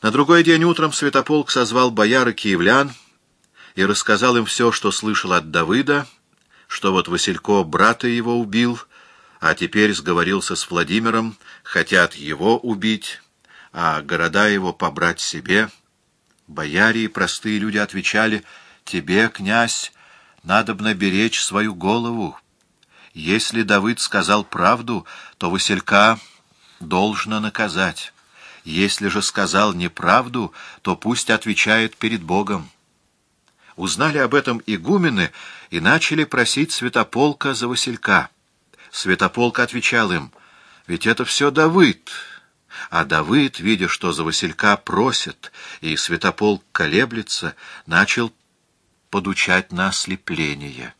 На другой день утром Святополк созвал бояр и киевлян и рассказал им все, что слышал от Давыда, что вот Василько брата его убил, а теперь сговорился с Владимиром, хотят его убить, а города его побрать себе. Бояре и простые люди отвечали, «Тебе, князь, надобно беречь свою голову. Если Давыд сказал правду, то Василька должно наказать». Если же сказал неправду, то пусть отвечает перед Богом. Узнали об этом игумены и начали просить Святополка за Василька. Святополк отвечал им, «Ведь это все Давыд». А Давыд, видя, что за Василька просят, и Святополк колеблется, начал подучать на ослепление.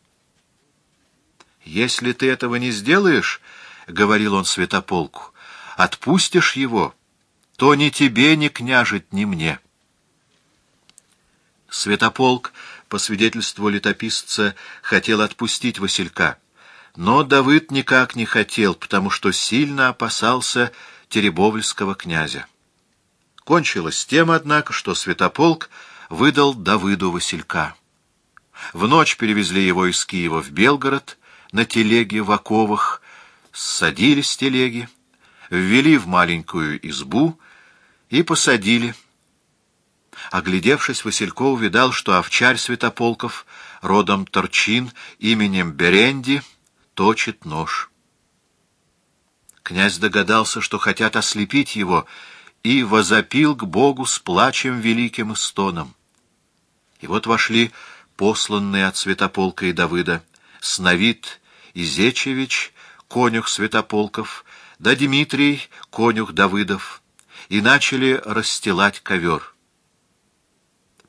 «Если ты этого не сделаешь, — говорил он Святополку, — отпустишь его, то ни тебе, ни княжить, ни мне. Святополк, по свидетельству летописца, хотел отпустить Василька, но Давыд никак не хотел, потому что сильно опасался Теребовльского князя. Кончилось тем, однако, что Святополк выдал Давыду Василька. В ночь перевезли его из Киева в Белгород на телеге в оковах, ссадили с телеги, ввели в маленькую избу и посадили. Оглядевшись, Василько увидал, что овчарь Святополков, родом Торчин, именем Беренди, точит нож. Князь догадался, что хотят ослепить его, и возопил к Богу с плачем великим и стоном. И вот вошли посланные от Святополка и Давыда, Сновид Изечевич, конюх Святополков, да Дмитрий, конюх Давыдов, и начали расстилать ковер.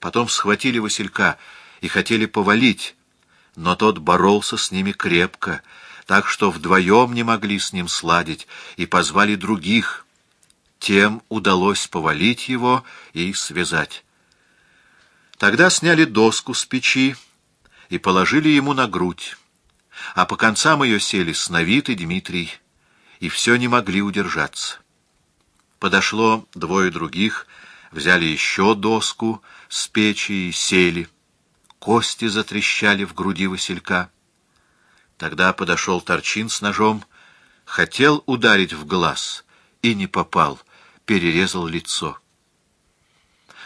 Потом схватили Василька и хотели повалить, но тот боролся с ними крепко, так что вдвоем не могли с ним сладить, и позвали других. Тем удалось повалить его и связать. Тогда сняли доску с печи и положили ему на грудь, а по концам ее сели Сновид и Дмитрий, и все не могли удержаться. Подошло двое других, взяли еще доску с печи и сели. Кости затрещали в груди Василька. Тогда подошел Торчин с ножом, хотел ударить в глаз и не попал, перерезал лицо.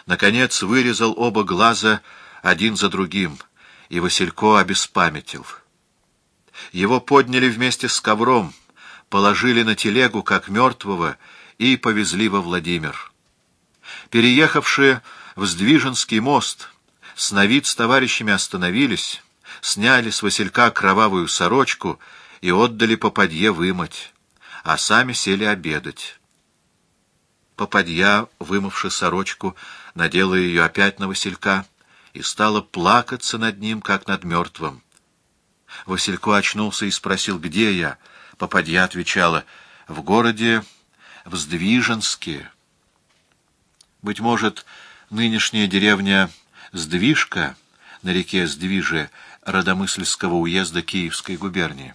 Наконец вырезал оба глаза один за другим, и Василько обеспамятил. Его подняли вместе с ковром, положили на телегу, как мертвого, и повезли во Владимир. Переехавшие в Сдвиженский мост, Сновид с товарищами остановились, сняли с Василька кровавую сорочку и отдали попадье вымыть, а сами сели обедать. Попадья, вымывши сорочку, надела ее опять на Василька и стала плакаться над ним, как над мертвым. Василько очнулся и спросил, где я. Попадья отвечала, в городе в. Быть может, нынешняя деревня Сдвижка на реке Сдвиже Родомысльского уезда Киевской губернии.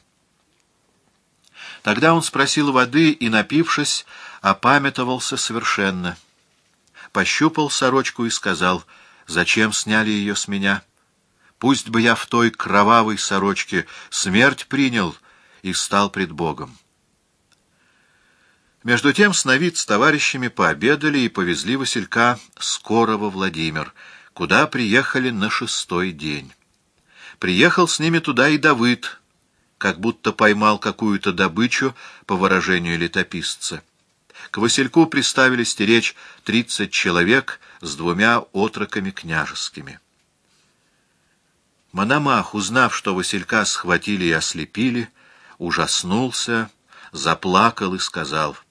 Тогда он спросил воды и, напившись, опамятовался совершенно. Пощупал сорочку и сказал, «Зачем сняли ее с меня? Пусть бы я в той кровавой сорочке смерть принял и стал пред Богом». Между тем Сновид с товарищами пообедали и повезли Василька скоро во Владимир, куда приехали на шестой день. Приехал с ними туда и Давыд, как будто поймал какую-то добычу, по выражению летописца. К Васильку приставили стеречь тридцать человек с двумя отроками княжескими. Мономах, узнав, что Василька схватили и ослепили, ужаснулся, заплакал и сказал —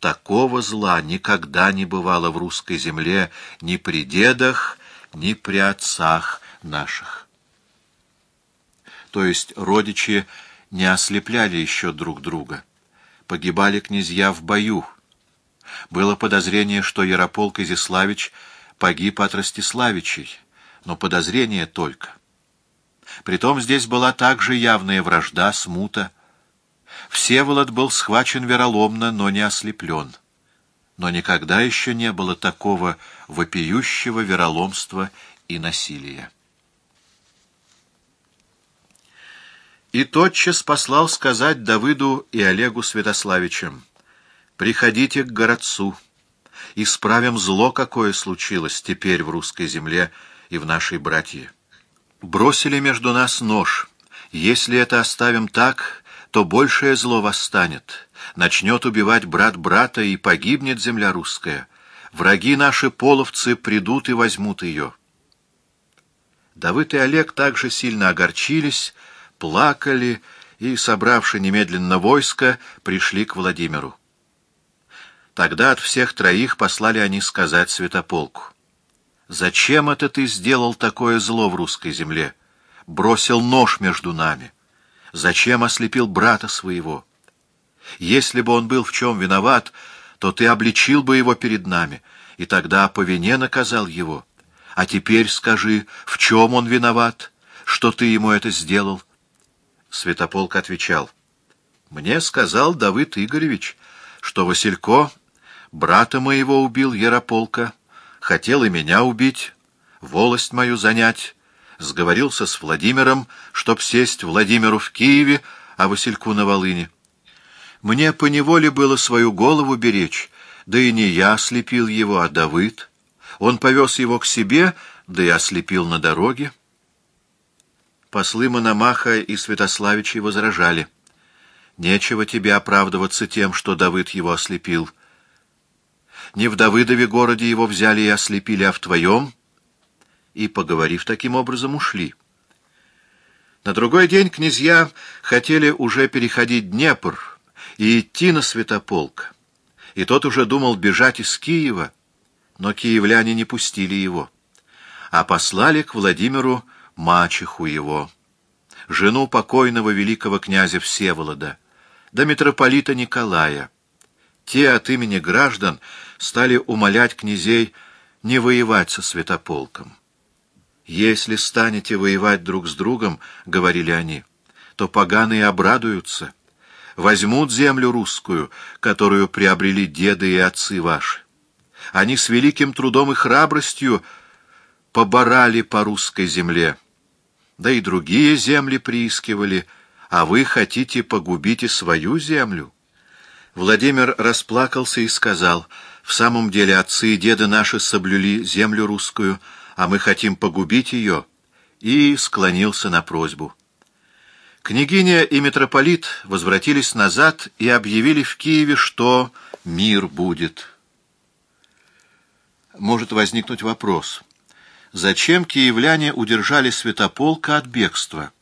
Такого зла никогда не бывало в русской земле ни при дедах, ни при отцах наших. То есть родичи не ослепляли еще друг друга. Погибали князья в бою. Было подозрение, что Ярополк Изяславич погиб от Ростиславичей, но подозрение только. Притом здесь была также явная вражда, смута, Всеволод был схвачен вероломно, но не ослеплен. но никогда еще не было такого вопиющего вероломства и насилия. И тотчас послал сказать Давыду и Олегу Святославичам, «Приходите к городцу, исправим зло, какое случилось теперь в русской земле и в нашей братье. Бросили между нас нож. Если это оставим так, то большее зло восстанет. Начнет убивать брат брата, и погибнет земля русская. Враги наши половцы придут и возьмут ее». Давыд и Олег также сильно огорчились, плакали и, собравши немедленно войско, пришли к Владимиру. Тогда от всех троих послали они сказать святополку. «Зачем это ты сделал такое зло в русской земле? Бросил нож между нами. Зачем ослепил брата своего? Если бы он был в чем виноват, то ты обличил бы его перед нами, и тогда по вине наказал его. А теперь скажи, в чем он виноват, что ты ему это сделал?» Святополк отвечал. «Мне сказал Давыд Игоревич, что Василько, брата моего убил Ярополка, хотел и меня убить, волость мою занять, сговорился с Владимиром, чтоб сесть Владимиру в Киеве, а Васильку на Волыне. Мне поневоле было свою голову беречь, да и не я ослепил его, а Давыд. Он повез его к себе, да и ослепил на дороге. Послы Мономаха и Святославичи возражали. «Нечего тебе оправдываться тем, что Давыд его ослепил. Не в Давыдове городе его взяли и ослепили, а в твоем». И, поговорив таким образом, ушли. На другой день князья хотели уже переходить Днепр и идти на Святополк. И тот уже думал бежать из Киева, но киевляне не пустили его, а послали к Владимиру мачеху его, жену покойного великого князя Всеволода, до митрополита Николая. Те от имени граждан стали умолять князей не воевать со святополком. «Если станете воевать друг с другом, — говорили они, — то поганые обрадуются, возьмут землю русскую, которую приобрели деды и отцы ваши. Они с великим трудом и храбростью поборали по русской земле, да и другие земли приискивали, а вы хотите погубить и свою землю. Владимир расплакался и сказал, «В самом деле отцы и деды наши соблюли землю русскую, а мы хотим погубить ее», и склонился на просьбу. Княгиня и митрополит возвратились назад и объявили в Киеве, что мир будет. Может возникнуть вопрос — Зачем киевляне удержали святополка от бегства?